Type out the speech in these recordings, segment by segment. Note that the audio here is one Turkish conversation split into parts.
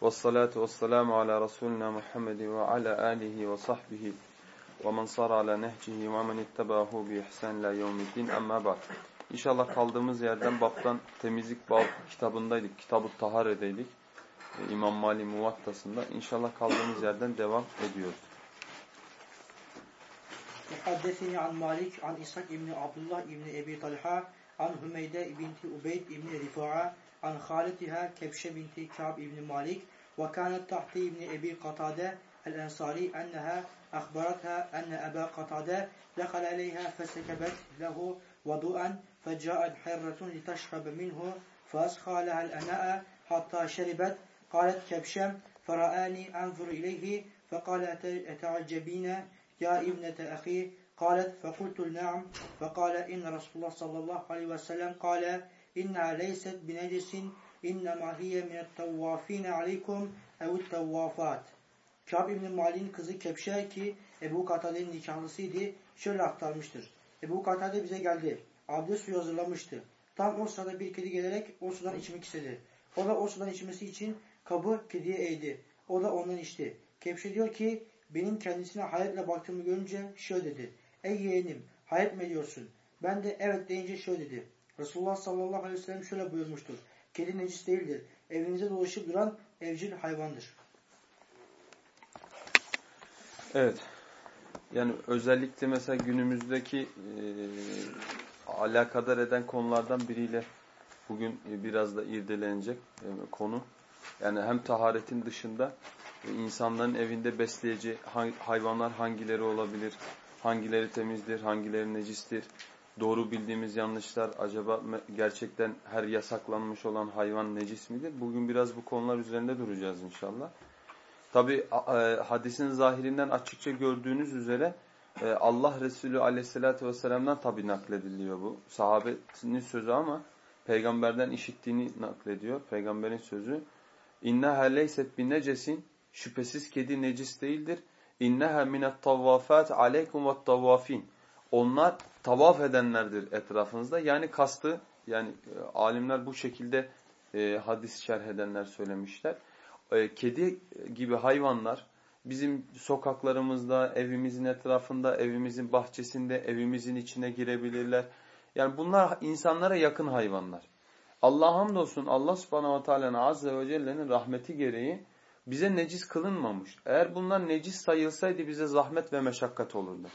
والصلاة والسلام على رسولنا محمد وعلى آله وصحبه ومن صار على نهجه ومن اتبعه بإحسان لا يوم الدين أما بعد İnşallah kaldığımız yerden baptan temizlik bab kitabındaydık. Kitab-ı Tahare'deydik. E, İmam Mali Muvattası'nda. İnşallah kaldığımız yerden devam ediyoruz. Haddesini an Malik, an İshak İbni Abdullah İbni Ebi Talha, an Hümeyde binti Ubeyd İbni Rifa'a, Halitiha Kebşe binti Ka'b İbni Malik, ve kânet tahti İbni Ebi Katade el-Ensari enneha أخبرتها أن أبا قتادة دخل عليها فسكبت له وضوءا فجاءت حرة لتشرب منه فأسخى لها الأناء حتى شربت. قالت كبشم فرآني أنظر إليه فقال أتعجبين يا ابنة أخي؟ قالت فقلت نعم. فقال إن رسول الله صلى الله عليه وسلم قال inna leyset binecisin innema hiye minettavvafine aleykum evüttevvafat. Kâb İbn-i Mali'nin kızı Kepşe ki Ebu Katade'nin nikahlısıydı şöyle aktarmıştır. Ebu Katade bize geldi. Abdest suyu hazırlamıştı. Tam o sırada bir kedi gelerek o sudan içmek istedi. O da o sudan içmesi için kabı kediye eğdi. O da ondan içti. Kepşe diyor ki benim kendisine hayretle baktığımı görünce şöyle dedi. Ey yeğenim hayret mi ediyorsun? Ben de evet deyince şöyle dedi. Resulullah sallallahu aleyhi ve sellem şöyle buyurmuştur. Kedi necis değildir. Evinizde dolaşıp duran evcil hayvandır. Evet. Yani özellikle mesela günümüzdeki e, alakadar eden konulardan biriyle bugün biraz da irdelenecek e, konu. Yani hem taharetin dışında e, insanların evinde besleyeceği hayvanlar hangileri olabilir, hangileri temizdir, hangileri necistir, doğru bildiğimiz yanlışlar acaba gerçekten her yasaklanmış olan hayvan necis midir? Bugün biraz bu konular üzerinde duracağız inşallah. Tabi hadisin zahirinden açıkça gördüğünüz üzere e, Allah Resulü aleyhissalatü vesselam'dan tabi naklediliyor bu. Sahabenin sözü ama peygamberden işittiğini naklediyor. Peygamberin sözü. İnneha leyset bin necesin. Şüphesiz kedi necis değildir. İnneha minet tavvafat aleykum ve tavvafin. Onlar tavaf edenlerdir etrafınızda. Yani kastı yani e, alimler bu şekilde e, hadis şerh edenler söylemişler. E, kedi gibi hayvanlar bizim sokaklarımızda, evimizin etrafında, evimizin bahçesinde, evimizin içine girebilirler. Yani bunlar insanlara yakın hayvanlar. Allah hamdolsun Allah subhanahu ve teala'nın azze ve celle'nin rahmeti gereği bize necis kılınmamış. Eğer bunlar necis sayılsaydı bize zahmet ve meşakkat olurdu.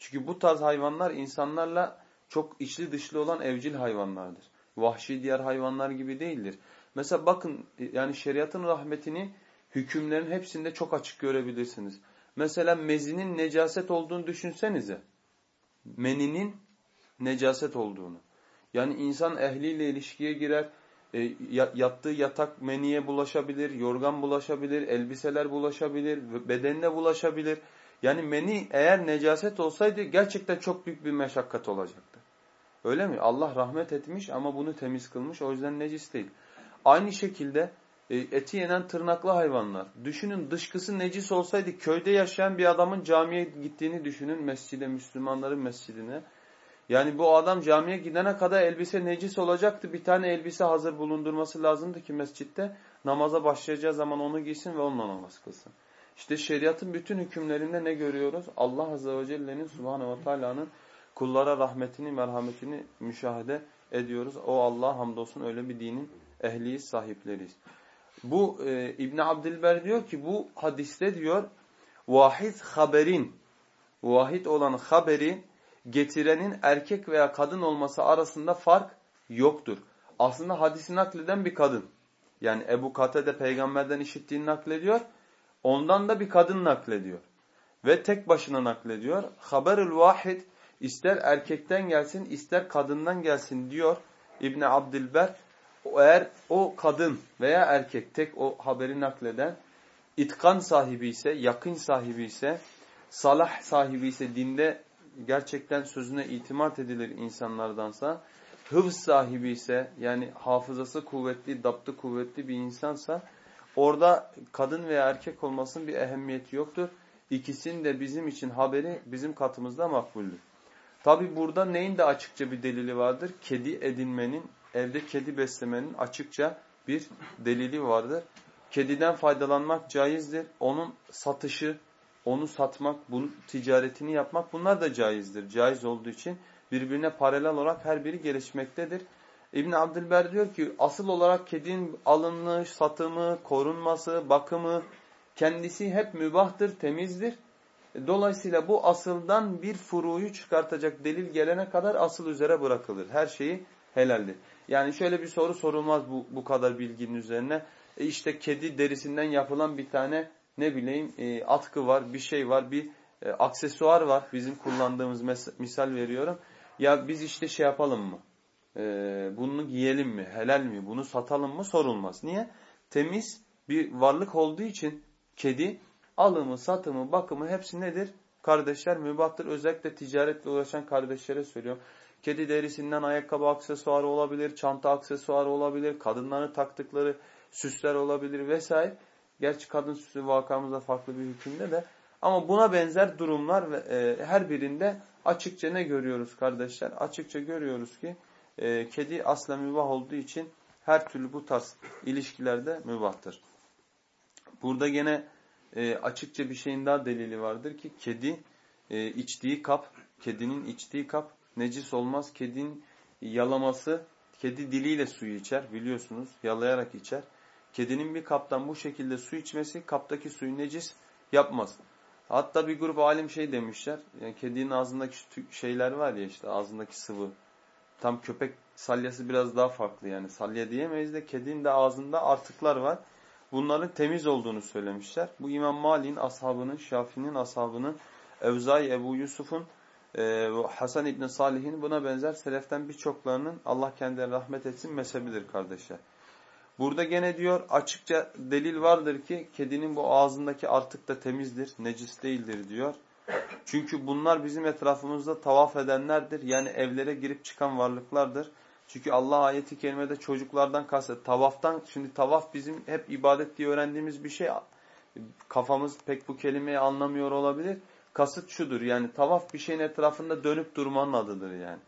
Çünkü bu tarz hayvanlar insanlarla çok içli dışlı olan evcil hayvanlardır. Vahşi diğer hayvanlar gibi değildir. Mesela bakın yani şeriatın rahmetini hükümlerin hepsinde çok açık görebilirsiniz. Mesela mezinin necaset olduğunu düşünsenize. Meninin necaset olduğunu. Yani insan ehliyle ilişkiye girer, e, yattığı yatak meniye bulaşabilir, yorgan bulaşabilir, elbiseler bulaşabilir, bedenine bulaşabilir. Yani meni eğer necaset olsaydı gerçekten çok büyük bir meşakkat olacaktı. Öyle mi? Allah rahmet etmiş ama bunu temiz kılmış o yüzden necis değil. Aynı şekilde e, eti yenen tırnaklı hayvanlar. Düşünün dışkısı necis olsaydı köyde yaşayan bir adamın camiye gittiğini düşünün mescide, Müslümanların mescidine. Yani bu adam camiye gidene kadar elbise necis olacaktı. Bir tane elbise hazır bulundurması lazımdı ki mescitte namaza başlayacağı zaman onu giysin ve onunla namaz kılsın. İşte şeriatın bütün hükümlerinde ne görüyoruz? Allah Azze ve Celle'nin Subhanahu ve Teala'nın kullara rahmetini, merhametini müşahede ediyoruz. O Allah hamdolsun öyle bir dinin ehliyiz, sahipleriyiz. Bu e, İbn Abdülber diyor ki bu hadiste diyor vahid haberin vahid olan haberi getirenin erkek veya kadın olması arasında fark yoktur. Aslında hadisi nakleden bir kadın. Yani Ebu Katede peygamberden işittiğini naklediyor. Ondan da bir kadın naklediyor. Ve tek başına naklediyor. Haberül vahid ister erkekten gelsin ister kadından gelsin diyor İbni Abdülber eğer o kadın veya erkek tek o haberi nakleden itkan sahibi ise, yakın sahibi ise, salah sahibi ise dinde gerçekten sözüne itimat edilir insanlardansa, hıfz sahibi ise yani hafızası kuvvetli, daptı kuvvetli bir insansa orada kadın veya erkek olmasının bir ehemmiyeti yoktur. İkisinin de bizim için haberi bizim katımızda makbuldür. Tabi burada neyin de açıkça bir delili vardır? Kedi edinmenin evde kedi beslemenin açıkça bir delili vardır. kediden faydalanmak caizdir. Onun satışı, onu satmak, bunun ticaretini yapmak bunlar da caizdir. Caiz olduğu için birbirine paralel olarak her biri gelişmektedir. İbn Abdülber diyor ki asıl olarak kedinin alınmış, satımı, korunması, bakımı kendisi hep mübahtır, temizdir. Dolayısıyla bu asıldan bir furuyu çıkartacak delil gelene kadar asıl üzere bırakılır. Her şeyi helaldir. Yani şöyle bir soru sorulmaz bu, bu kadar bilginin üzerine. E işte kedi derisinden yapılan bir tane ne bileyim e, atkı var, bir şey var, bir e, aksesuar var. Bizim kullandığımız misal veriyorum. Ya biz işte şey yapalım mı? E, bunu giyelim mi? Helal mi? Bunu satalım mı? Sorulmaz. Niye? Temiz bir varlık olduğu için kedi alımı, satımı, bakımı hepsi nedir? Kardeşler mübahtır. Özellikle ticaretle uğraşan kardeşlere söylüyorum. Kedi derisinden ayakkabı aksesuarı olabilir, çanta aksesuarı olabilir, kadınların taktıkları süsler olabilir vesaire. Gerçi kadın süsü vakamızda farklı bir hükümde de. Ama buna benzer durumlar ve e, her birinde açıkça ne görüyoruz kardeşler? Açıkça görüyoruz ki e, kedi asla mübah olduğu için her türlü bu tarz ilişkilerde mübahtır. Burada gene e, açıkça bir şeyin daha delili vardır ki kedi e, içtiği kap, kedinin içtiği kap necis olmaz. Kedinin yalaması, kedi diliyle suyu içer biliyorsunuz yalayarak içer. Kedinin bir kaptan bu şekilde su içmesi kaptaki suyu necis yapmaz. Hatta bir grup alim şey demişler. Yani kedinin ağzındaki şeyler var ya işte ağzındaki sıvı. Tam köpek salyası biraz daha farklı yani. Salya diyemeyiz de kedinin de ağzında artıklar var. Bunların temiz olduğunu söylemişler. Bu İmam Malik'in ashabının, Şafii'nin ashabının, Evzai Ebu Yusuf'un e, Hasan İbni Salih'in buna benzer seleften birçoklarının Allah kendilerine rahmet etsin mezhebidir kardeşler. Burada gene diyor açıkça delil vardır ki kedinin bu ağzındaki artık da temizdir, necis değildir diyor. Çünkü bunlar bizim etrafımızda tavaf edenlerdir. Yani evlere girip çıkan varlıklardır. Çünkü Allah ayeti kerimede çocuklardan kastet. Tavaftan, şimdi tavaf bizim hep ibadet diye öğrendiğimiz bir şey. Kafamız pek bu kelimeyi anlamıyor olabilir. Kasıt şudur yani tavaf bir şeyin etrafında dönüp durmanın adıdır yani.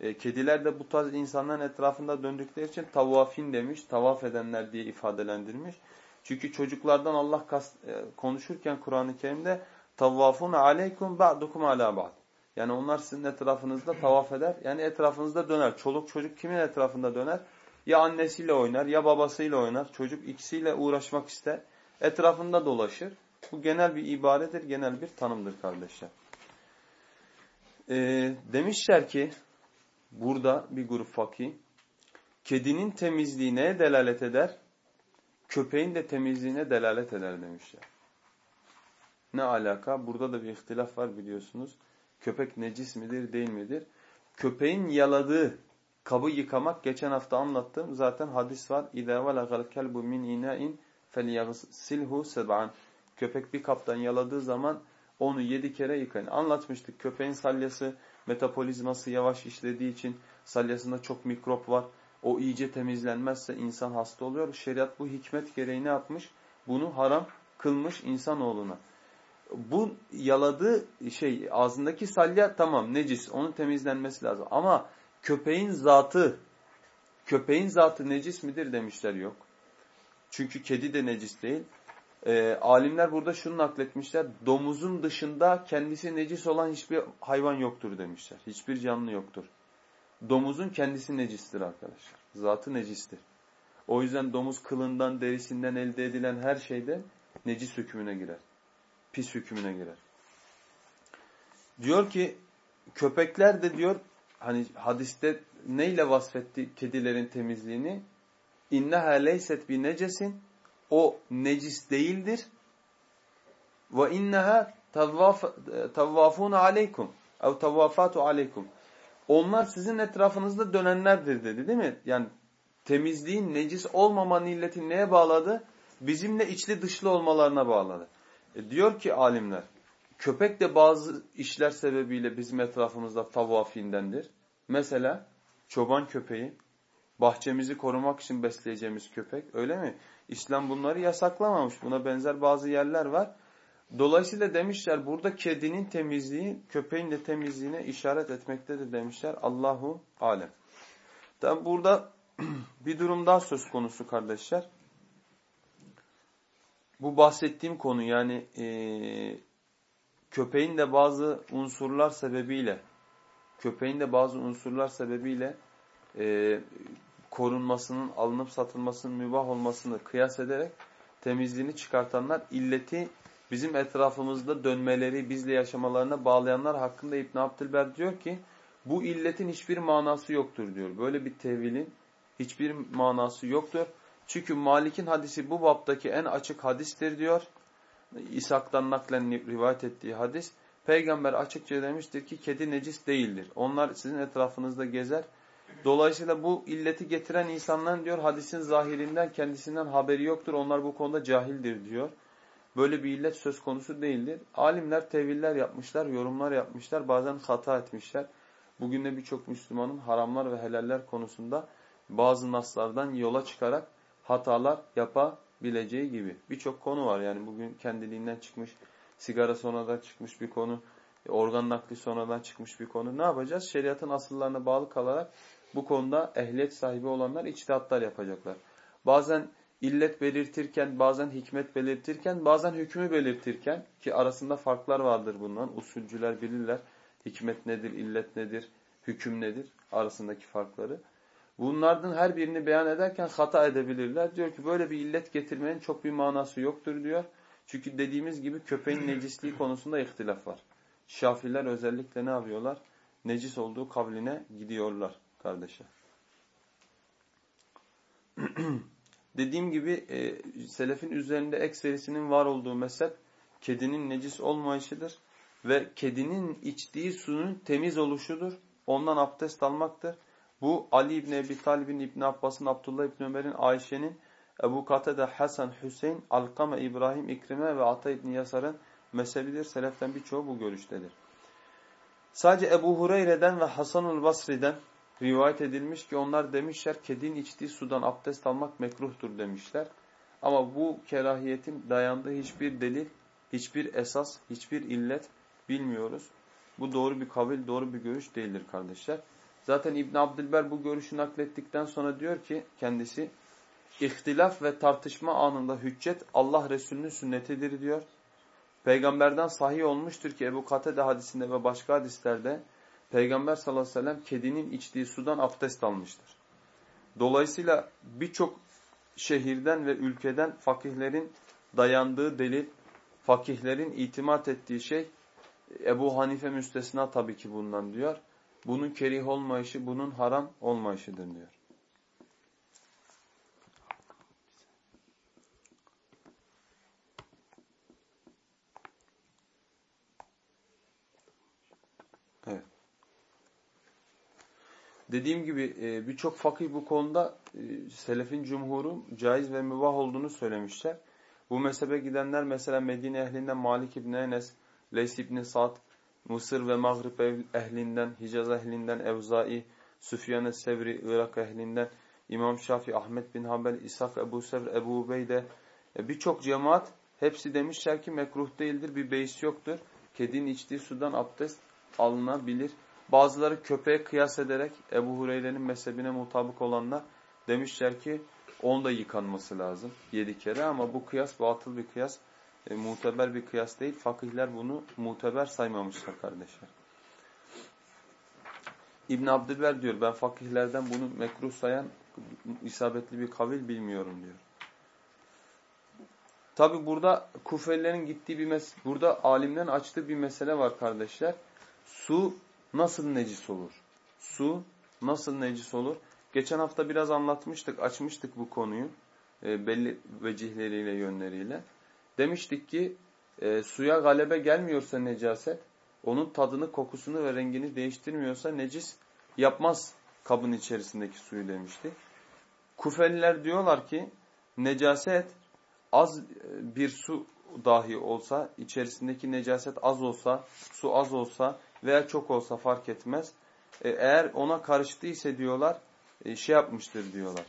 E, kediler de bu tarz insanların etrafında döndükleri için tavafin demiş, tavaf edenler diye ifadelendirmiş. Çünkü çocuklardan Allah e, konuşurken Kur'an-ı Kerim'de tavafun aleykum ba'dukum ala ba'd. Yani onlar sizin etrafınızda tavaf eder. Yani etrafınızda döner. Çoluk çocuk kimin etrafında döner? Ya annesiyle oynar ya babasıyla oynar. Çocuk ikisiyle uğraşmak ister. Etrafında dolaşır. Bu genel bir ibaredir, genel bir tanımdır kardeşler. Ee, demişler ki burada bir grup fakih kedinin temizliğine delalet eder, köpeğin de temizliğine delalet eder demişler. Ne alaka? Burada da bir ihtilaf var biliyorsunuz. Köpek necis midir değil midir? Köpeğin yaladığı kabı yıkamak geçen hafta anlattım. Zaten hadis var. اِذَا وَلَغَ الْكَلْبُ مِنْ اِنَاءٍ فَلْيَغْسِلْهُ سَبْعًا Köpek bir kaptan yaladığı zaman onu yedi kere yıkayın. Anlatmıştık. Köpeğin salyası, metabolizması yavaş işlediği için salyasında çok mikrop var. O iyice temizlenmezse insan hasta oluyor. Şeriat bu hikmet gereği ne yapmış? Bunu haram kılmış insanoğluna bu yaladığı şey ağzındaki salya tamam necis onun temizlenmesi lazım. Ama köpeğin zatı köpeğin zatı necis midir demişler yok. Çünkü kedi de necis değil. E, alimler burada şunu nakletmişler. Domuzun dışında kendisi necis olan hiçbir hayvan yoktur demişler. Hiçbir canlı yoktur. Domuzun kendisi necistir arkadaşlar. Zatı necistir. O yüzden domuz kılından, derisinden elde edilen her şeyde necis hükmüne girer pis hükmüne girer. Diyor ki köpekler de diyor hani hadiste neyle vasfetti kedilerin temizliğini? İnneha leyset bi necesin. O necis değildir. Ve inneha tavvafun aleykum. Ev tavvafatu aleykum. Onlar sizin etrafınızda dönenlerdir dedi değil mi? Yani temizliğin necis olmama illeti neye bağladı? Bizimle içli dışlı olmalarına bağladı. E diyor ki alimler, köpek de bazı işler sebebiyle bizim etrafımızda tavafindendir. Mesela çoban köpeği, bahçemizi korumak için besleyeceğimiz köpek öyle mi? İslam bunları yasaklamamış. Buna benzer bazı yerler var. Dolayısıyla demişler burada kedinin temizliği köpeğin de temizliğine işaret etmektedir demişler. Allahu alem. Tabi burada bir durum daha söz konusu kardeşler. Bu bahsettiğim konu yani e, köpeğin de bazı unsurlar sebebiyle köpeğin de bazı unsurlar sebebiyle e, korunmasının, alınıp satılmasının mübah olmasını kıyas ederek temizliğini çıkartanlar illeti bizim etrafımızda dönmeleri, bizle yaşamalarına bağlayanlar hakkında İbn Abdülber diyor ki bu illetin hiçbir manası yoktur diyor. Böyle bir tevilin hiçbir manası yoktur. Çünkü Malik'in hadisi bu baptaki en açık hadistir diyor. İshak'tan naklen rivayet ettiği hadis. Peygamber açıkça demiştir ki kedi necis değildir. Onlar sizin etrafınızda gezer. Dolayısıyla bu illeti getiren insanların diyor hadisin zahirinden kendisinden haberi yoktur. Onlar bu konuda cahildir diyor. Böyle bir illet söz konusu değildir. Alimler teviller yapmışlar, yorumlar yapmışlar, bazen hata etmişler. Bugün de birçok Müslümanın haramlar ve helaller konusunda bazı naslardan yola çıkarak hatalar yapabileceği gibi. Birçok konu var yani bugün kendiliğinden çıkmış, sigara sonradan çıkmış bir konu, organ nakli sonradan çıkmış bir konu. Ne yapacağız? Şeriatın asıllarına bağlı kalarak bu konuda ehliyet sahibi olanlar içtihatlar yapacaklar. Bazen illet belirtirken, bazen hikmet belirtirken, bazen hükmü belirtirken ki arasında farklar vardır bundan. Usulcüler bilirler. Hikmet nedir, illet nedir, hüküm nedir arasındaki farkları. Bunlardan her birini beyan ederken hata edebilirler. Diyor ki böyle bir illet getirmenin çok bir manası yoktur diyor. Çünkü dediğimiz gibi köpeğin necisliği konusunda ihtilaf var. Şafiler özellikle ne yapıyorlar? Necis olduğu kavline gidiyorlar kardeşler. Dediğim gibi e, selefin üzerinde ekserisinin var olduğu mezhep kedinin necis olmayışıdır. Ve kedinin içtiği suyun temiz oluşudur. Ondan abdest almaktır. Bu Ali İbni Ebi Talib'in, İbni Abbas'ın, Abdullah İbni Ömer'in, Ayşe'nin, Ebu Katede, Hasan, Hüseyin, Alkame, İbrahim, İkrime ve Ata İbni Yasar'ın mezhebidir. Seleften birçoğu bu görüştedir. Sadece Ebu Hureyre'den ve Hasanul Basri'den rivayet edilmiş ki onlar demişler kedinin içtiği sudan abdest almak mekruhtur demişler. Ama bu kerahiyetin dayandığı hiçbir delil, hiçbir esas, hiçbir illet bilmiyoruz. Bu doğru bir kavil, doğru bir görüş değildir kardeşler. Zaten İbn Abdülber bu görüşü naklettikten sonra diyor ki kendisi ihtilaf ve tartışma anında hüccet Allah Resulü'nün sünnetidir diyor. Peygamberden sahih olmuştur ki Ebu Katede hadisinde ve başka hadislerde Peygamber sallallahu aleyhi ve sellem kedinin içtiği sudan abdest almıştır. Dolayısıyla birçok şehirden ve ülkeden fakihlerin dayandığı delil, fakihlerin itimat ettiği şey Ebu Hanife müstesna tabii ki bundan diyor. Bunun kerih olmayışı, bunun haram olmayışıdır diyor. Evet. Dediğim gibi e, birçok fakih bu konuda e, selefin cumhuru caiz ve mübah olduğunu söylemişler. Bu mezhebe gidenler mesela Medine ehlinden Malik İbni Enes, Leys İbni Sa'd, Mısır ve Mağrib ehlinden, Hicaz ehlinden, Evzai, Süfyan-ı Sevri, Irak ehlinden, İmam Şafi, Ahmet bin Hanbel, İshak, Ebu Sevr, Ebu Ubeyde, e, birçok cemaat hepsi demişler ki mekruh değildir, bir beis yoktur. Kedinin içtiği sudan abdest alınabilir. Bazıları köpeğe kıyas ederek Ebu Hureyre'nin mezhebine mutabık olanlar demişler ki onun da yıkanması lazım yedi kere ama bu kıyas batıl bir kıyas e, muteber bir kıyas değil. Fakihler bunu muteber saymamışlar kardeşler. İbn Abdülber diyor ben fakihlerden bunu mekruh sayan isabetli bir kavil bilmiyorum diyor. Tabi burada Kufelilerin gittiği bir mes burada alimlerin açtığı bir mesele var kardeşler. Su nasıl necis olur? Su nasıl necis olur? Geçen hafta biraz anlatmıştık, açmıştık bu konuyu. E, belli vecihleriyle, yönleriyle. Demiştik ki e, suya galebe gelmiyorsa necaset, onun tadını, kokusunu ve rengini değiştirmiyorsa necis yapmaz kabın içerisindeki suyu demiştik. Kufeliler diyorlar ki necaset az e, bir su dahi olsa, içerisindeki necaset az olsa, su az olsa veya çok olsa fark etmez. E, eğer ona karıştıysa diyorlar, e, şey yapmıştır diyorlar.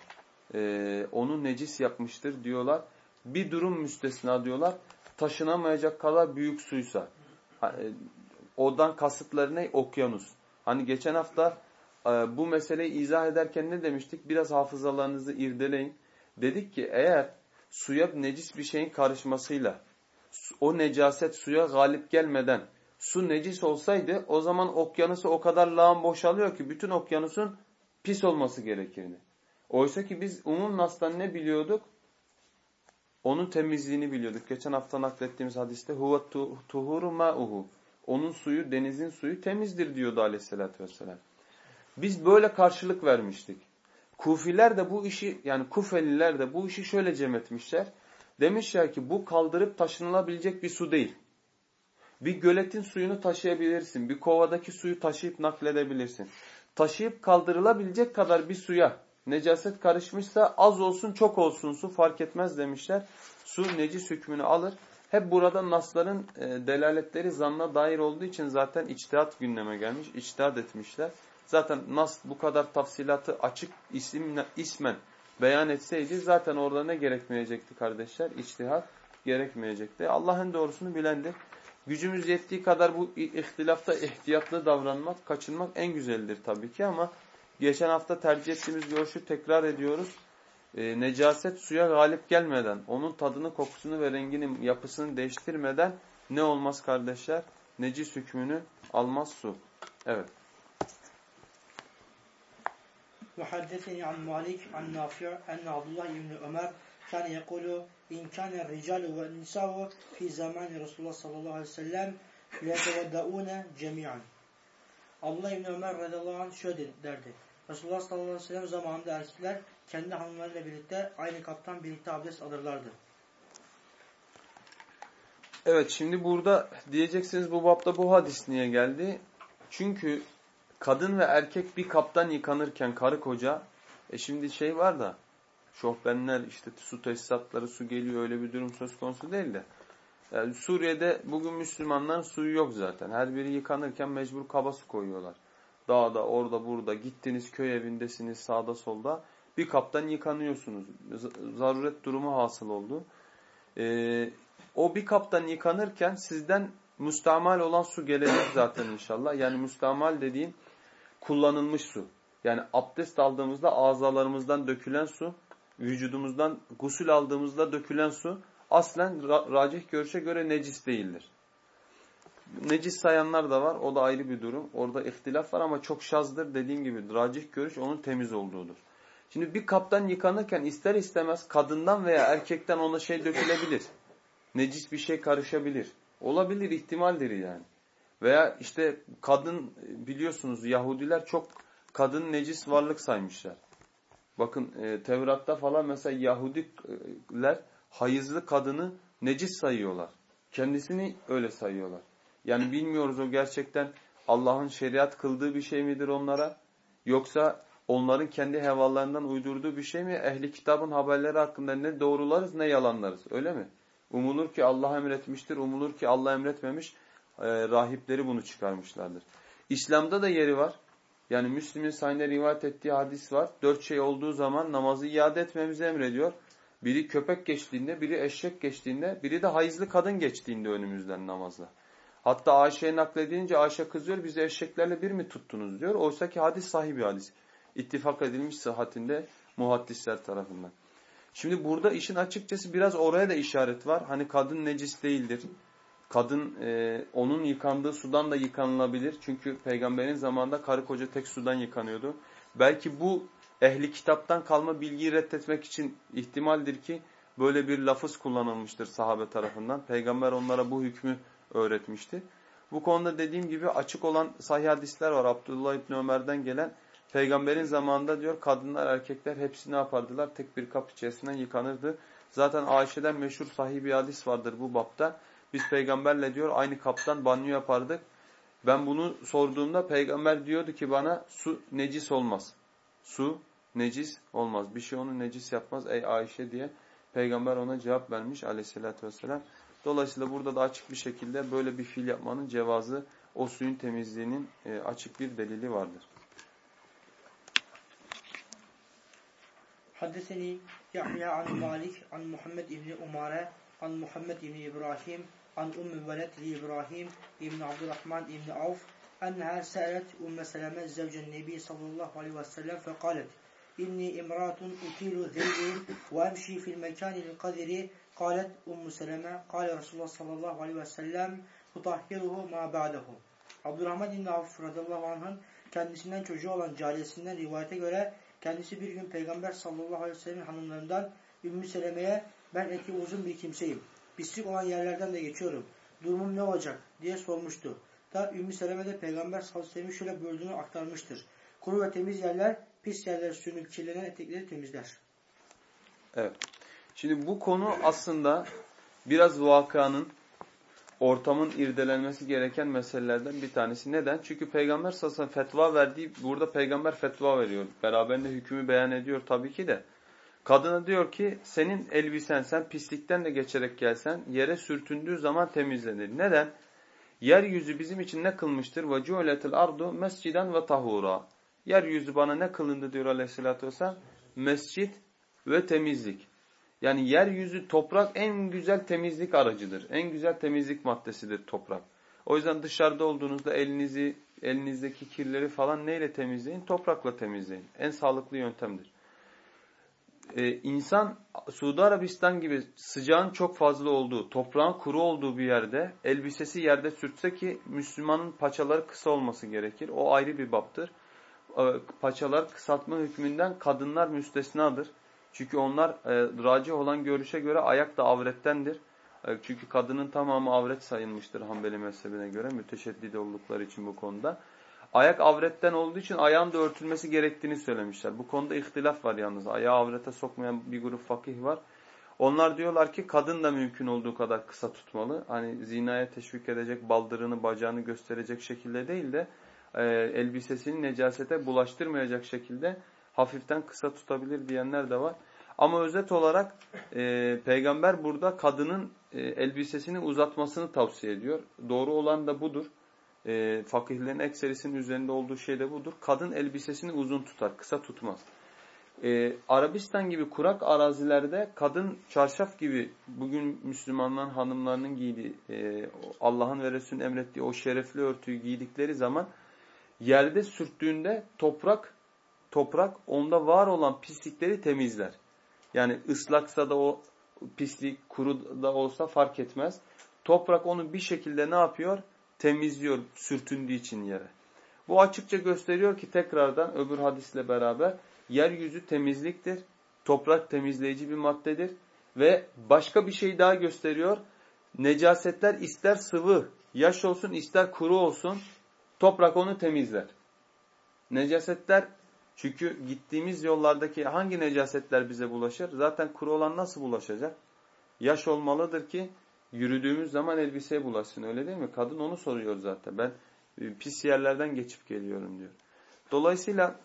Onu necis yapmıştır diyorlar. Bir durum müstesna diyorlar. Taşınamayacak kadar büyük suysa. E, odan kasıtları ne? Okyanus. Hani geçen hafta e, bu meseleyi izah ederken ne demiştik? Biraz hafızalarınızı irdeleyin. Dedik ki eğer suya necis bir şeyin karışmasıyla o necaset suya galip gelmeden su necis olsaydı o zaman okyanusu o kadar lağım boşalıyor ki bütün okyanusun pis olması gerekirdi. Oysa ki biz umum nastan ne biliyorduk? Onun temizliğini biliyorduk. Geçen hafta naklettiğimiz hadiste huve tuhuru ma'uhu. Onun suyu, denizin suyu temizdir diyordu aleyhissalatü vesselam. Biz böyle karşılık vermiştik. Kufiler de bu işi yani Kufeliler de bu işi şöyle cem etmişler. Demişler ki bu kaldırıp taşınılabilecek bir su değil. Bir göletin suyunu taşıyabilirsin. Bir kovadaki suyu taşıyıp nakledebilirsin. Taşıyıp kaldırılabilecek kadar bir suya necaset karışmışsa az olsun çok olsun su fark etmez demişler. Su necis hükmünü alır. Hep burada nasların e, delaletleri zanna dair olduğu için zaten içtihat gündeme gelmiş. içtihat etmişler. Zaten nas bu kadar tafsilatı açık isimle, ismen beyan etseydi zaten orada ne gerekmeyecekti kardeşler? İçtihat gerekmeyecekti. Allah'ın doğrusunu bilendir. Gücümüz yettiği kadar bu ihtilafta ihtiyatlı davranmak, kaçınmak en güzeldir tabii ki ama geçen hafta tercih ettiğimiz görüşü tekrar ediyoruz. E, necaset suya galip gelmeden, onun tadını, kokusunu ve rengini, yapısını değiştirmeden ne olmaz kardeşler? Necis hükmünü almaz su. Evet. وحدثني عن مالك عن نافع أن عبد الله بن عمر كان يقول إن كان الرجال والنساء في زمان رسول الله صلى الله عليه وسلم ليتودؤون جميعا Abdullah İbni Ömer radıyallahu anh şöyle derdi. Resulullah sallallahu aleyhi ve sellem zamanında erkekler kendi hanımlarıyla birlikte aynı kaptan birlikte abdest alırlardı. Evet şimdi burada diyeceksiniz bu bapta bu hadis niye geldi? Çünkü kadın ve erkek bir kaptan yıkanırken karı koca e şimdi şey var da şofbenler işte su tesisatları su geliyor öyle bir durum söz konusu değil de yani Suriye'de bugün Müslümanların suyu yok zaten. Her biri yıkanırken mecbur kaba su koyuyorlar. Dağda, orada, burada gittiniz köy evindesiniz sağda solda bir kaptan yıkanıyorsunuz. Zaruret durumu hasıl oldu. Ee, o bir kaptan yıkanırken sizden müstamal olan su gelecek zaten inşallah. Yani müstamal dediğim kullanılmış su. Yani abdest aldığımızda azalarımızdan dökülen su, vücudumuzdan gusül aldığımızda dökülen su aslen ra racih görüşe göre necis değildir. Necis sayanlar da var. O da ayrı bir durum. Orada ihtilaf var ama çok şazdır. Dediğim gibi racih görüş onun temiz olduğudur. Şimdi bir kaptan yıkanırken ister istemez kadından veya erkekten ona şey dökülebilir. Necis bir şey karışabilir. Olabilir ihtimaldir yani. Veya işte kadın biliyorsunuz Yahudiler çok kadın necis varlık saymışlar. Bakın e, Tevrat'ta falan mesela Yahudiler hayızlı kadını necis sayıyorlar. Kendisini öyle sayıyorlar. Yani bilmiyoruz o gerçekten Allah'ın şeriat kıldığı bir şey midir onlara? Yoksa onların kendi hevalarından uydurduğu bir şey mi? Ehli kitabın haberleri hakkında ne doğrularız ne yalanlarız öyle mi? Umulur ki Allah emretmiştir, umulur ki Allah emretmemiş. E, rahipleri bunu çıkarmışlardır. İslam'da da yeri var. Yani Müslim'in sahne rivayet ettiği hadis var. Dört şey olduğu zaman namazı iade etmemizi emrediyor. Biri köpek geçtiğinde, biri eşek geçtiğinde, biri de hayızlı kadın geçtiğinde önümüzden namazla. Hatta Ayşe'ye nakledince Ayşe kızıyor bizi eşeklerle bir mi tuttunuz diyor. Oysa ki hadis sahih bir hadis. İttifak edilmiş sıhhatinde muhaddisler tarafından. Şimdi burada işin açıkçası biraz oraya da işaret var. Hani kadın necis değildir. Kadın e, onun yıkandığı sudan da yıkanılabilir. Çünkü peygamberin zamanında karı koca tek sudan yıkanıyordu. Belki bu ehli kitaptan kalma bilgiyi reddetmek için ihtimaldir ki böyle bir lafız kullanılmıştır sahabe tarafından. Peygamber onlara bu hükmü öğretmişti. Bu konuda dediğim gibi açık olan sahih hadisler var. Abdullah İbni Ömer'den gelen peygamberin zamanında diyor kadınlar erkekler hepsi ne yapardılar? Tek bir kap içerisinden yıkanırdı. Zaten Ayşe'den meşhur sahih bir hadis vardır bu bapta. Biz peygamberle diyor aynı kaptan banyo yapardık. Ben bunu sorduğumda peygamber diyordu ki bana su necis olmaz. Su necis olmaz. Bir şey onu necis yapmaz ey Ayşe diye peygamber ona cevap vermiş aleyhissalatü vesselam. Dolayısıyla burada da açık bir şekilde böyle bir fiil yapmanın cevazı o suyun temizliğinin e, açık bir delili vardır. Haddeseni Yahya an Malik an Muhammed İbni Umare an Muhammed İbni İbrahim an Ümmü Veled İbrahim İbni Abdurrahman İbni Avf أنها سألت أم سلمة زوج النبي صلى الله عليه وسلم فقالت إني امرأة أطيل ذيل وأمشي في المكان القذر Kalet Ummu Seleme, Kale Resulullah sallallahu aleyhi ve sellem, Hutahhiruhu ma ba'dehu. Abdurrahman İbni Avf radıyallahu anh'ın kendisinden çocuğu olan cariyesinden rivayete göre kendisi bir gün Peygamber sallallahu aleyhi ve sellem'in hanımlarından Ümmü Seleme'ye ben eti uzun bir kimseyim. Pislik olan yerlerden de geçiyorum. Durumum ne olacak diye sormuştu. Da Ümmü Seleme de Peygamber sallallahu aleyhi ve sellem'in şöyle buyurduğunu aktarmıştır. Kuru ve temiz yerler pis yerler sürünüp kirlenen etekleri temizler. Evet. Şimdi bu konu aslında biraz vakanın, ortamın irdelenmesi gereken meselelerden bir tanesi. Neden? Çünkü Peygamber sallallahu aleyhi ve sellem fetva verdiği, burada Peygamber fetva veriyor. Beraberinde hükmü beyan ediyor tabii ki de. Kadına diyor ki senin elbisen sen pislikten de geçerek gelsen yere sürtündüğü zaman temizlenir. Neden? Yeryüzü bizim için ne kılmıştır? وَجُعْلَتِ ardu mesciden ve tahura. Yeryüzü bana ne kılındı diyor aleyhissalatü vesselam? Mescit ve temizlik. Yani yeryüzü toprak en güzel temizlik aracıdır. En güzel temizlik maddesidir toprak. O yüzden dışarıda olduğunuzda elinizi, elinizdeki kirleri falan neyle temizleyin? Toprakla temizleyin. En sağlıklı yöntemdir. Ee, insan Suudi Arabistan gibi sıcağın çok fazla olduğu, toprağın kuru olduğu bir yerde elbisesi yerde sürtse ki Müslümanın paçaları kısa olması gerekir. O ayrı bir baptır. Ee, paçalar kısaltma hükmünden kadınlar müstesnadır. Çünkü onlar e, racih olan görüşe göre ayak da avrettendir. E, çünkü kadının tamamı avret sayılmıştır Hanbeli mezhebine göre müteşeddid oldukları için bu konuda. Ayak avretten olduğu için ayağın da örtülmesi gerektiğini söylemişler. Bu konuda ihtilaf var yalnız. Ayağı avrete sokmayan bir grup fakih var. Onlar diyorlar ki kadın da mümkün olduğu kadar kısa tutmalı. Hani zinaya teşvik edecek, baldırını, bacağını gösterecek şekilde değil de e, elbisesini necasete bulaştırmayacak şekilde hafiften kısa tutabilir diyenler de var. Ama özet olarak e, peygamber burada kadının e, elbisesini uzatmasını tavsiye ediyor. Doğru olan da budur. E, fakihlerin ekserisinin üzerinde olduğu şey de budur. Kadın elbisesini uzun tutar, kısa tutmaz. E, Arabistan gibi kurak arazilerde kadın çarşaf gibi bugün Müslümanların hanımlarının giydiği, e, Allah'ın ve Resulünün emrettiği o şerefli örtüyü giydikleri zaman yerde sürttüğünde toprak toprak onda var olan pislikleri temizler. Yani ıslaksa da o pislik kuru da olsa fark etmez. Toprak onu bir şekilde ne yapıyor? Temizliyor sürtündüğü için yere. Bu açıkça gösteriyor ki tekrardan öbür hadisle beraber yeryüzü temizliktir. Toprak temizleyici bir maddedir. Ve başka bir şey daha gösteriyor. Necasetler ister sıvı, yaş olsun ister kuru olsun toprak onu temizler. Necasetler çünkü gittiğimiz yollardaki hangi necasetler bize bulaşır? Zaten kuru olan nasıl bulaşacak? Yaş olmalıdır ki yürüdüğümüz zaman elbiseye bulaşsın öyle değil mi? Kadın onu soruyor zaten. Ben e, pis yerlerden geçip geliyorum diyor. Dolayısıyla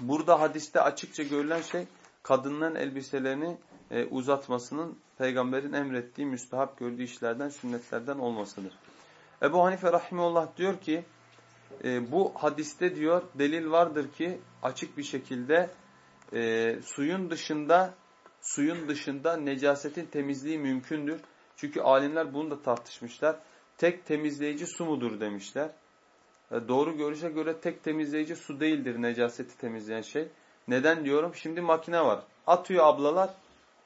burada hadiste açıkça görülen şey kadınların elbiselerini e, uzatmasının peygamberin emrettiği müstahap gördüğü işlerden, sünnetlerden olmasıdır. Ebu Hanife Rahimullah diyor ki e, bu hadiste diyor delil vardır ki açık bir şekilde e, suyun dışında suyun dışında necasetin temizliği mümkündür. Çünkü alimler bunu da tartışmışlar. Tek temizleyici su mudur demişler. E, doğru görüşe göre tek temizleyici su değildir necaseti temizleyen şey. Neden diyorum? Şimdi makine var. Atıyor ablalar,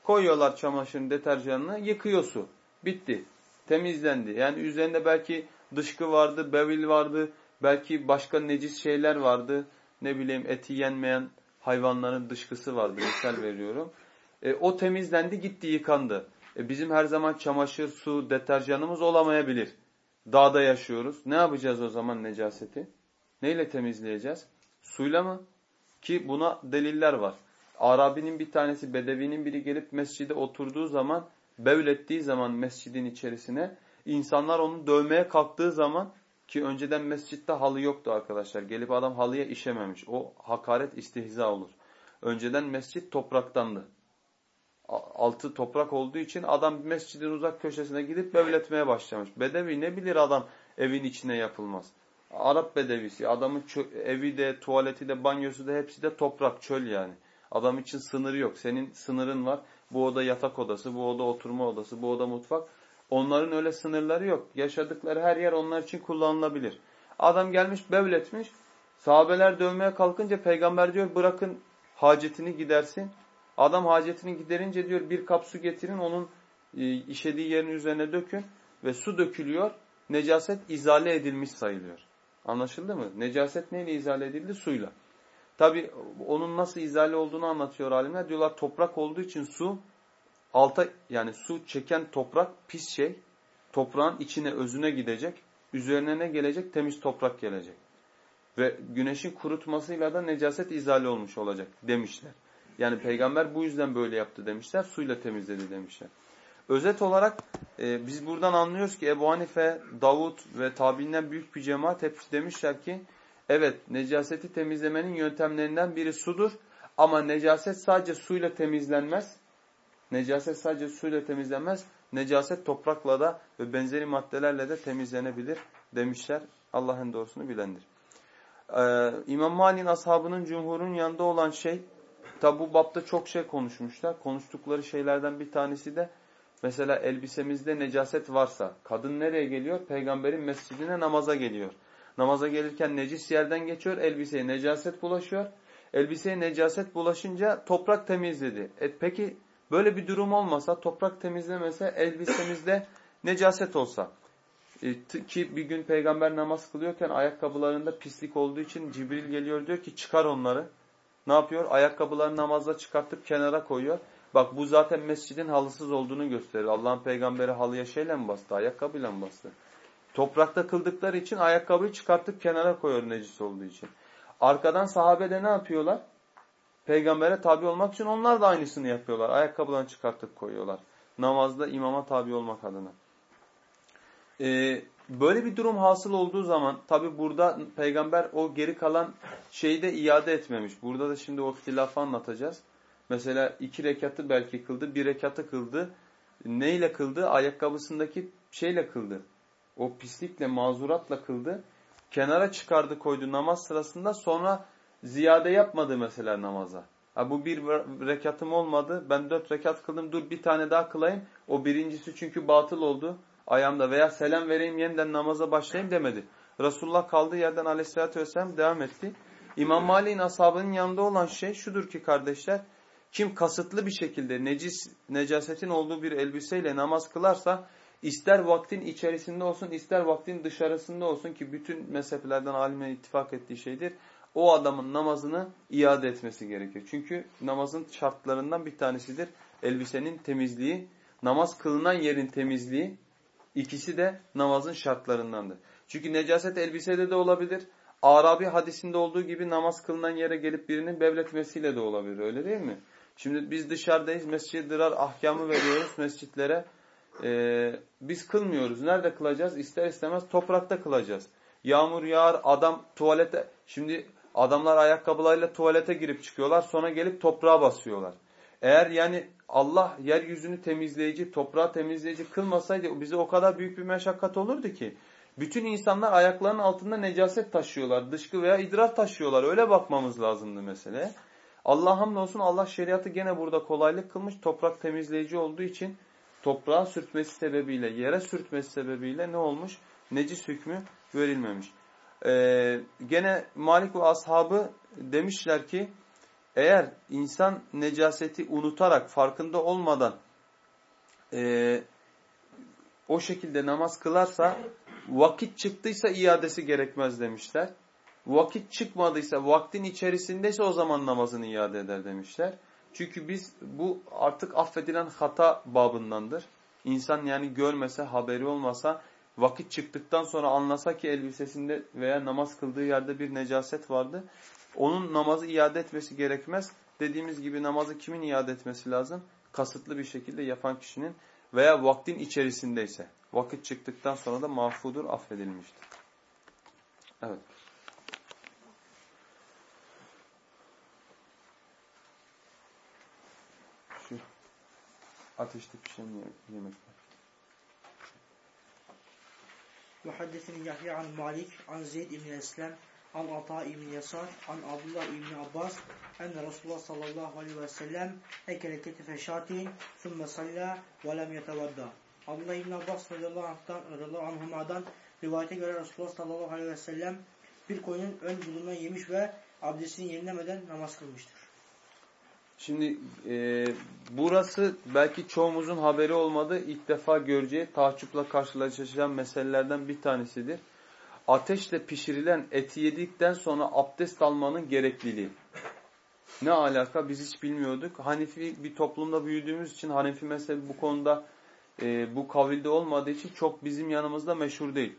koyuyorlar çamaşırın deterjanını, yıkıyor su. Bitti. Temizlendi. Yani üzerinde belki dışkı vardı, bevil vardı, belki başka necis şeyler vardı. Ne bileyim eti yenmeyen hayvanların dışkısı vardı. Misal veriyorum. E, o temizlendi gitti yıkandı. E, bizim her zaman çamaşır, su, deterjanımız olamayabilir. Dağda yaşıyoruz. Ne yapacağız o zaman necaseti? Neyle temizleyeceğiz? Suyla mı? Ki buna deliller var. Arabinin bir tanesi, Bedevi'nin biri gelip mescide oturduğu zaman, bevlettiği zaman mescidin içerisine, insanlar onu dövmeye kalktığı zaman ki önceden mescitte halı yoktu arkadaşlar. Gelip adam halıya işememiş. O hakaret istihza olur. Önceden mescit topraktandı. Altı toprak olduğu için adam mescidin uzak köşesine gidip bevletmeye başlamış. Bedevi ne bilir adam evin içine yapılmaz. Arap bedevisi. Adamın evi de, tuvaleti de, banyosu da hepsi de toprak, çöl yani. Adam için sınırı yok. Senin sınırın var. Bu oda yatak odası, bu oda oturma odası, bu oda mutfak. Onların öyle sınırları yok. Yaşadıkları her yer onlar için kullanılabilir. Adam gelmiş bevletmiş. Sahabeler dövmeye kalkınca peygamber diyor bırakın hacetini gidersin. Adam hacetini giderince diyor bir kap su getirin onun e, işediği yerin üzerine dökün ve su dökülüyor. Necaset izale edilmiş sayılıyor. Anlaşıldı mı? Necaset neyle izale edildi? Suyla. Tabi onun nasıl izale olduğunu anlatıyor alimler. Diyorlar toprak olduğu için su alta yani su çeken toprak pis şey. Toprağın içine özüne gidecek. Üzerine ne gelecek? Temiz toprak gelecek. Ve güneşin kurutmasıyla da necaset izale olmuş olacak demişler. Yani peygamber bu yüzden böyle yaptı demişler. Suyla temizledi demişler. Özet olarak e, biz buradan anlıyoruz ki Ebu Hanife, Davud ve tabiinden büyük bir cemaat hepsi demişler ki evet necaseti temizlemenin yöntemlerinden biri sudur ama necaset sadece suyla temizlenmez. Necaset sadece suyla temizlenmez. Necaset toprakla da ve benzeri maddelerle de temizlenebilir demişler. Allah'ın doğrusunu bilendir. Ee, İmam Malik'in ashabının cumhurun yanında olan şey tabi bu bapta çok şey konuşmuşlar. Konuştukları şeylerden bir tanesi de mesela elbisemizde necaset varsa kadın nereye geliyor? Peygamberin mescidine namaza geliyor. Namaza gelirken necis yerden geçiyor. Elbiseye necaset bulaşıyor. Elbiseye necaset bulaşınca toprak temizledi. E peki böyle bir durum olmasa toprak temizlemese elbisemizde necaset olsa e, ki bir gün peygamber namaz kılıyorken ayakkabılarında pislik olduğu için Cibril geliyor diyor ki çıkar onları. Ne yapıyor? Ayakkabılarını namazda çıkartıp kenara koyuyor. Bak bu zaten mescidin halısız olduğunu gösterir. Allah'ın peygamberi halıya şeyle mi bastı? Ayakkabıyla mı bastı? Toprakta kıldıkları için ayakkabıyı çıkartıp kenara koyuyor necis olduğu için. Arkadan sahabe de ne yapıyorlar? Peygambere tabi olmak için onlar da aynısını yapıyorlar. Ayakkabılarını çıkartıp koyuyorlar. Namazda imama tabi olmak adına. Ee, böyle bir durum hasıl olduğu zaman tabi burada peygamber o geri kalan şeyi de iade etmemiş. Burada da şimdi o ihtilafı anlatacağız. Mesela iki rekatı belki kıldı, bir rekatı kıldı. Neyle kıldı? Ayakkabısındaki şeyle kıldı. O pislikle, mazuratla kıldı. Kenara çıkardı koydu namaz sırasında sonra ziyade yapmadı mesela namaza. Ha, bu bir rekatım olmadı. Ben dört rekat kıldım. Dur bir tane daha kılayım. O birincisi çünkü batıl oldu ayağımda veya selam vereyim yeniden namaza başlayayım demedi. Resulullah kaldığı yerden aleyhissalatü vesselam devam etti. İmam Malik'in ashabının yanında olan şey şudur ki kardeşler, kim kasıtlı bir şekilde necis, necasetin olduğu bir elbiseyle namaz kılarsa, ister vaktin içerisinde olsun, ister vaktin dışarısında olsun ki bütün mezheplerden alimlerin ittifak ettiği şeydir, o adamın namazını iade etmesi gerekir. Çünkü namazın şartlarından bir tanesidir. Elbisenin temizliği, namaz kılınan yerin temizliği, İkisi de namazın şartlarındandır. Çünkü necaset elbisede de olabilir. Arabi hadisinde olduğu gibi namaz kılınan yere gelip birinin bevletmesiyle de olabilir. Öyle değil mi? Şimdi biz dışarıdayız. Mescid-i Dırar ahkamı veriyoruz mescitlere. Ee, biz kılmıyoruz. Nerede kılacağız? İster istemez toprakta kılacağız. Yağmur yağar, adam tuvalete... Şimdi adamlar ayakkabılarıyla tuvalete girip çıkıyorlar. Sonra gelip toprağa basıyorlar. Eğer yani Allah yeryüzünü temizleyici, toprağı temizleyici kılmasaydı bize o kadar büyük bir meşakkat olurdu ki. Bütün insanlar ayaklarının altında necaset taşıyorlar, dışkı veya idrar taşıyorlar. Öyle bakmamız lazımdı mesele. Allah hamdolsun Allah şeriatı gene burada kolaylık kılmış. Toprak temizleyici olduğu için toprağa sürtmesi sebebiyle, yere sürtmesi sebebiyle ne olmuş? Necis hükmü verilmemiş. Ee, gene Malik ve ashabı demişler ki eğer insan necaseti unutarak, farkında olmadan e, o şekilde namaz kılarsa, vakit çıktıysa iadesi gerekmez demişler. Vakit çıkmadıysa, vaktin içerisindeyse o zaman namazını iade eder demişler. Çünkü biz bu artık affedilen hata babındandır. İnsan yani görmese, haberi olmasa, vakit çıktıktan sonra anlasa ki elbisesinde veya namaz kıldığı yerde bir necaset vardı onun namazı iade etmesi gerekmez. Dediğimiz gibi namazı kimin iade etmesi lazım? Kasıtlı bir şekilde yapan kişinin veya vaktin içerisindeyse. Vakit çıktıktan sonra da mahfudur, affedilmiştir. Evet. Şu ateşte pişen yemekler. Muhaddesini Yahya an Malik an Zeyd ibn Eslem an Ata İbni Yasar, an Abdullah İbni Abbas, enne Resulullah sallallahu aleyhi ve sellem ekele ketife şatin, sümme salla ve lem yetevadda. Abdullah İbni Abbas radıyallahu anhuma'dan rivayete göre Resulullah sallallahu aleyhi ve sellem bir koyunun ön bulunma yemiş ve abdestini yenilemeden namaz kılmıştır. Şimdi e, burası belki çoğumuzun haberi olmadığı ilk defa göreceği tahaccüpla karşılaşacağım meselelerden bir tanesidir. Ateşle pişirilen eti yedikten sonra abdest almanın gerekliliği. Ne alaka biz hiç bilmiyorduk. Hanefi bir toplumda büyüdüğümüz için Hanefi mezhebi bu konuda e, bu kavilde olmadığı için çok bizim yanımızda meşhur değil.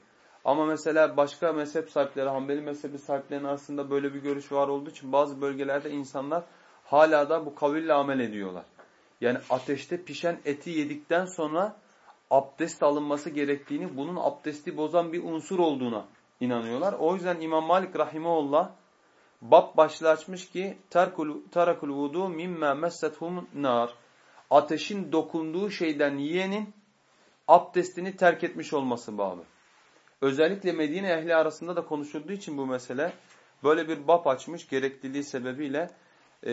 Ama mesela başka mezhep sahipleri, Hanbeli mezhebi sahiplerinin arasında böyle bir görüş var olduğu için bazı bölgelerde insanlar hala da bu kaville amel ediyorlar. Yani ateşte pişen eti yedikten sonra abdest alınması gerektiğini, bunun abdesti bozan bir unsur olduğuna inanıyorlar. O yüzden İmam Malik Rahimeullah bab başlığı açmış ki tarakul vudu mimme messethum nar. Ateşin dokunduğu şeyden yiyenin abdestini terk etmiş olması babı. Özellikle Medine ehli arasında da konuşulduğu için bu mesele böyle bir bab açmış gerekliliği sebebiyle. E,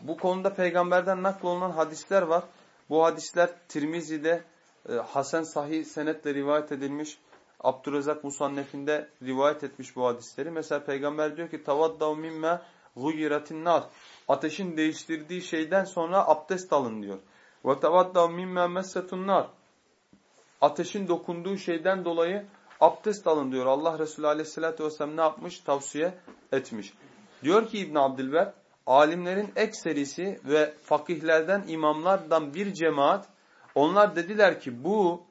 bu konuda peygamberden naklolunan hadisler var. Bu hadisler Tirmizi'de e, Hasan Sahih senetle rivayet edilmiş. Abdurrezzak Musannef'inde rivayet etmiş bu hadisleri. Mesela peygamber diyor ki tavaddav mimme guyiratin nar. Ateşin değiştirdiği şeyden sonra abdest alın diyor. Ve tavaddav mimme messetun nar. Ateşin dokunduğu şeyden dolayı abdest alın diyor. Allah Resulü Aleyhisselatü vesselam ne yapmış? Tavsiye etmiş. Diyor ki İbn Abdülber, alimlerin ekserisi ve fakihlerden, imamlardan bir cemaat, onlar dediler ki bu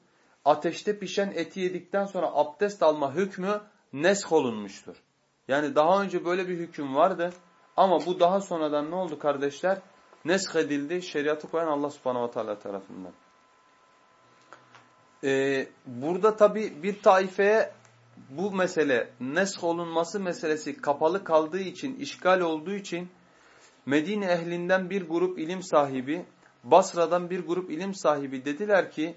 ateşte pişen eti yedikten sonra abdest alma hükmü nesk olunmuştur. Yani daha önce böyle bir hüküm vardı ama bu daha sonradan ne oldu kardeşler? Nesk edildi, şeriatı koyan Allah subhanahu wa ta'ala tarafından. Ee, burada tabi bir taifeye bu mesele nesk olunması meselesi kapalı kaldığı için, işgal olduğu için Medine ehlinden bir grup ilim sahibi, Basra'dan bir grup ilim sahibi dediler ki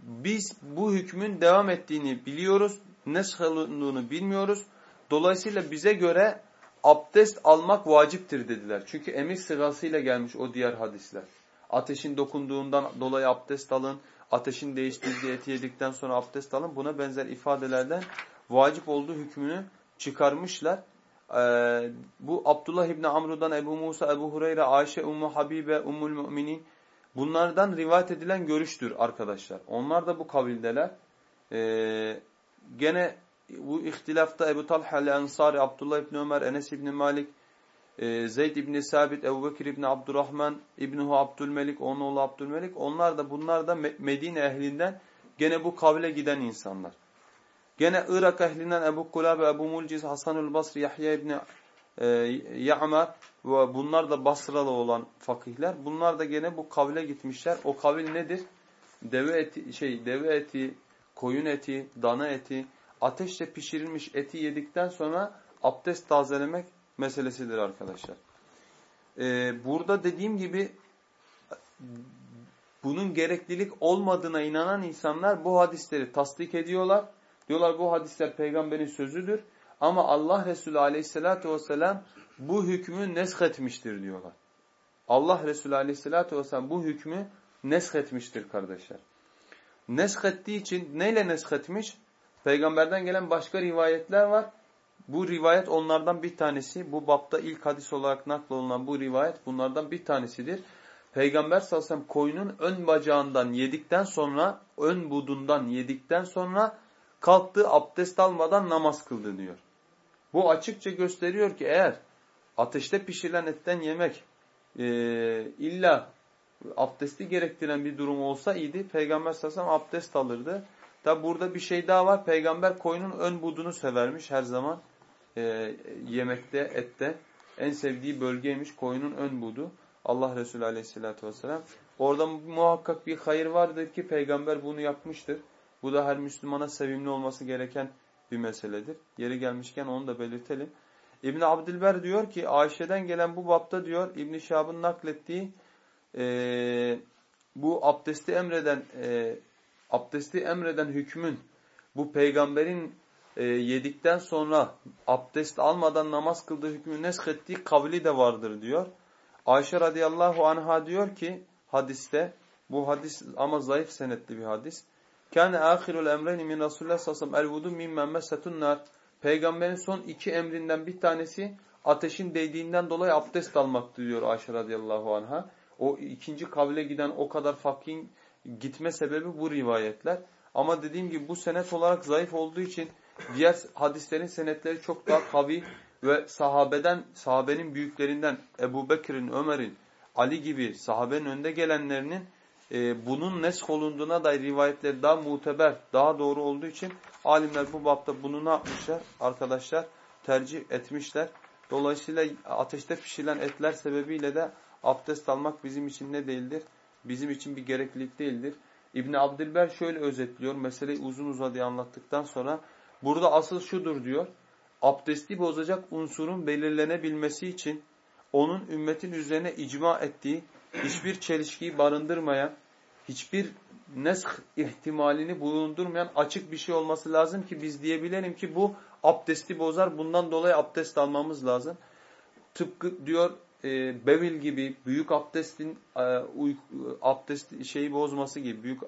biz bu hükmün devam ettiğini biliyoruz, nesk olunduğunu bilmiyoruz. Dolayısıyla bize göre abdest almak vaciptir dediler. Çünkü emir sırasıyla gelmiş o diğer hadisler. Ateşin dokunduğundan dolayı abdest alın, ateşin değiştirdiği eti yedikten sonra abdest alın. Buna benzer ifadelerden vacip olduğu hükmünü çıkarmışlar. Ee, bu Abdullah İbni Amru'dan Ebu Musa, Ebu Hureyre, Ayşe, Ummu Habibe, Ummul Müminin bunlardan rivayet edilen görüştür arkadaşlar. Onlar da bu kavildeler. Ee, gene bu ihtilafta Ebu Talha el-Ensari, Abdullah İbni Ömer, Enes İbni Malik, e, Zeyd İbni Sabit, Ebu Bekir İbni Abdurrahman, İbni Abdülmelik, onun oğlu Abdülmelik. Onlar da bunlar da Medine ehlinden gene bu kavle giden insanlar. Gene Irak ehlinden Ebu Kulabe, Ebu Mulciz, Hasanül Basri, Yahya İbni e, Ya'mar ve bunlar da Basralı olan fakihler. Bunlar da gene bu kavle gitmişler. O kavil nedir? Deve eti, şey, deve eti, koyun eti, dana eti, ateşle pişirilmiş eti yedikten sonra abdest tazelemek meselesidir arkadaşlar. Ee, burada dediğim gibi bunun gereklilik olmadığına inanan insanlar bu hadisleri tasdik ediyorlar. Diyorlar bu hadisler peygamberin sözüdür. Ama Allah Resulü aleyhissalatü vesselam bu hükmü nesketmiştir diyorlar. Allah Resulü aleyhissalatü vesselam bu hükmü nesketmiştir kardeşler. Neskettiği için neyle nesketmiş? Peygamberden gelen başka rivayetler var. Bu rivayet onlardan bir tanesi. Bu bapta ilk hadis olarak naklolunan bu rivayet bunlardan bir tanesidir. Peygamber sallallahu aleyhi ve sellem koyunun ön bacağından yedikten sonra, ön budundan yedikten sonra kalktı abdest almadan namaz kıldı diyor. Bu açıkça gösteriyor ki eğer ateşte pişirilen etten yemek e, illa abdesti gerektiren bir durum olsa idi. Peygamber sellem abdest alırdı. Tabi burada bir şey daha var. Peygamber koyunun ön budunu severmiş her zaman e, yemekte, ette. En sevdiği bölgeymiş koyunun ön budu. Allah Resulü aleyhissalatü vesselam. Orada muhakkak bir hayır vardır ki peygamber bunu yapmıştır. Bu da her Müslümana sevimli olması gereken bir meseledir. Yeri gelmişken onu da belirtelim. İbn Abdülber diyor ki Ayşe'den gelen bu bapta diyor İbn Şahab'ın naklettiği e, bu abdesti emreden e, abdesti emreden hükmün bu peygamberin e, yedikten sonra abdest almadan namaz kıldığı hükmü neskettiği kavli de vardır diyor. Ayşe radıyallahu anha diyor ki hadiste bu hadis ama zayıf senetli bir hadis. Kâne âhirul emreni min Resulullah sallallahu aleyhi ve sellem el vudu mimmen messetun nar. Peygamberin son iki emrinden bir tanesi ateşin değdiğinden dolayı abdest almaktı diyor Ayşe radıyallahu anha. O ikinci kavle giden o kadar fakin gitme sebebi bu rivayetler. Ama dediğim gibi bu senet olarak zayıf olduğu için diğer hadislerin senetleri çok daha kavi ve sahabeden, sahabenin büyüklerinden Ebu Bekir'in, Ömer'in, Ali gibi sahabenin önde gelenlerinin e, bunun nesk olunduğuna dair rivayetleri daha muteber, daha doğru olduğu için alimler bu bapta bunu ne yapmışlar arkadaşlar? Tercih etmişler. Dolayısıyla ateşte pişirilen etler sebebiyle de abdest almak bizim için ne değildir? Bizim için bir gereklilik değildir. İbni Abdilber şöyle özetliyor. Meseleyi uzun uzadıya anlattıktan sonra burada asıl şudur diyor. Abdesti bozacak unsurun belirlenebilmesi için onun ümmetin üzerine icma ettiği hiçbir çelişkiyi barındırmayan, hiçbir nesk ihtimalini bulundurmayan açık bir şey olması lazım ki biz diyebilelim ki bu abdesti bozar. Bundan dolayı abdest almamız lazım. Tıpkı diyor e, bevil gibi büyük abdestin e, uyku, abdesti şeyi bozması gibi büyük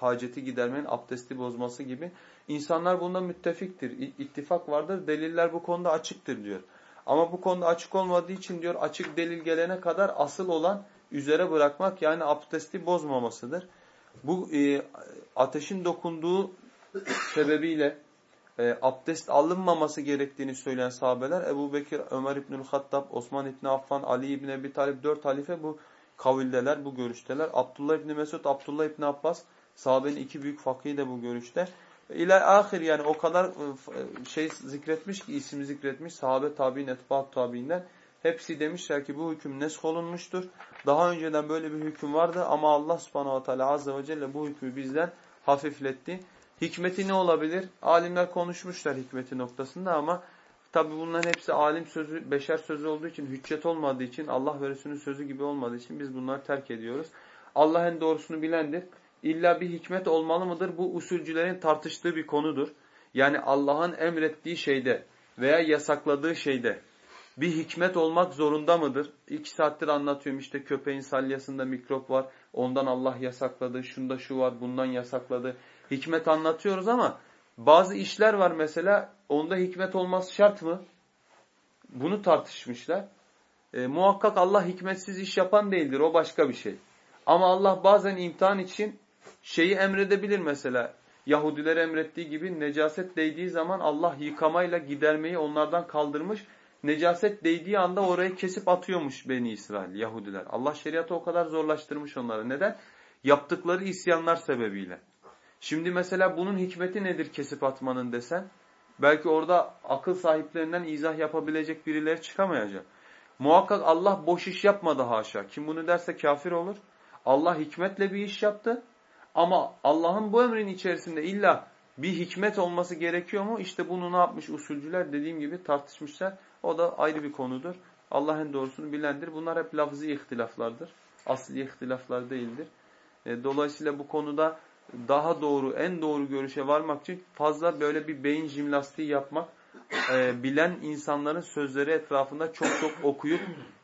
haceti gidermenin abdesti bozması gibi insanlar bunda müttefiktir. ittifak vardır. Deliller bu konuda açıktır diyor. Ama bu konuda açık olmadığı için diyor açık delil gelene kadar asıl olan üzere bırakmak yani abdesti bozmamasıdır. Bu e, ateşin dokunduğu sebebiyle e, abdest alınmaması gerektiğini söyleyen sahabeler Ebu Bekir, Ömer İbnül Hattab, Osman İbni Affan, Ali İbni Ebi Talib dört halife bu kavildeler, bu görüşteler. Abdullah İbni Mesud, Abdullah İbni Abbas sahabenin iki büyük fakih de bu görüşte. İlâ ahir yani o kadar e, e, şey zikretmiş ki isim zikretmiş sahabe tabi'in etbaat tabi'inden. Hepsi demişler ki bu hüküm nesk olunmuştur. Daha önceden böyle bir hüküm vardı ama Allah subhanahu wa ta'ala azze ve celle bu hükmü bizden hafifletti. Hikmeti ne olabilir? Alimler konuşmuşlar hikmeti noktasında ama tabi bunların hepsi alim sözü, beşer sözü olduğu için, hüccet olmadığı için, Allah ve sözü gibi olmadığı için biz bunları terk ediyoruz. Allah en doğrusunu bilendir. İlla bir hikmet olmalı mıdır? Bu usulcülerin tartıştığı bir konudur. Yani Allah'ın emrettiği şeyde veya yasakladığı şeyde bir hikmet olmak zorunda mıdır? İki saattir anlatıyorum işte köpeğin salyasında mikrop var. Ondan Allah yasakladı. Şunda şu var. Bundan yasakladı. Hikmet anlatıyoruz ama bazı işler var mesela. Onda hikmet olmaz şart mı? Bunu tartışmışlar. E, muhakkak Allah hikmetsiz iş yapan değildir. O başka bir şey. Ama Allah bazen imtihan için şeyi emredebilir mesela. Yahudiler emrettiği gibi necaset değdiği zaman Allah yıkamayla gidermeyi onlardan kaldırmış. Necaset değdiği anda orayı kesip atıyormuş Beni İsrail, Yahudiler. Allah şeriatı o kadar zorlaştırmış onları. Neden? Yaptıkları isyanlar sebebiyle. Şimdi mesela bunun hikmeti nedir kesip atmanın desen? Belki orada akıl sahiplerinden izah yapabilecek birileri çıkamayacak. Muhakkak Allah boş iş yapmadı haşa. Kim bunu derse kafir olur. Allah hikmetle bir iş yaptı. Ama Allah'ın bu emrin içerisinde illa bir hikmet olması gerekiyor mu? İşte bunu ne yapmış usulcüler dediğim gibi tartışmışlar. O da ayrı bir konudur. Allah en doğrusunu bilendir. Bunlar hep lafzi ihtilaflardır. Asli ihtilaflar değildir. E, dolayısıyla bu konuda daha doğru, en doğru görüşe varmak için fazla böyle bir beyin jimnastiği yapmak, e, bilen insanların sözleri etrafında çok çok okuyup,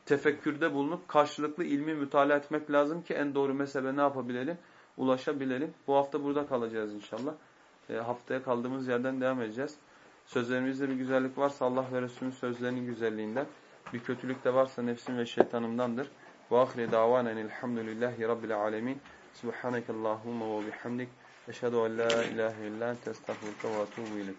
tefekkürde bulunup karşılıklı ilmi mütalaa etmek lazım ki en doğru mezhebe ne yapabilelim? Ulaşabilelim. Bu hafta burada kalacağız inşallah. E, haftaya kaldığımız yerden devam edeceğiz. Sözlerimizde bir güzellik varsa Allah ve Resulünün sözlerinin güzelliğinden, bir kötülük de varsa nefsim ve şeytanımdandır. Ve ahire davanen elhamdülillahi rabbil alemin. Subhaneke Allahumma ve bihamdik. Eşhedü en la ilahe illa ente estağfurullah ve etûbü ileyk.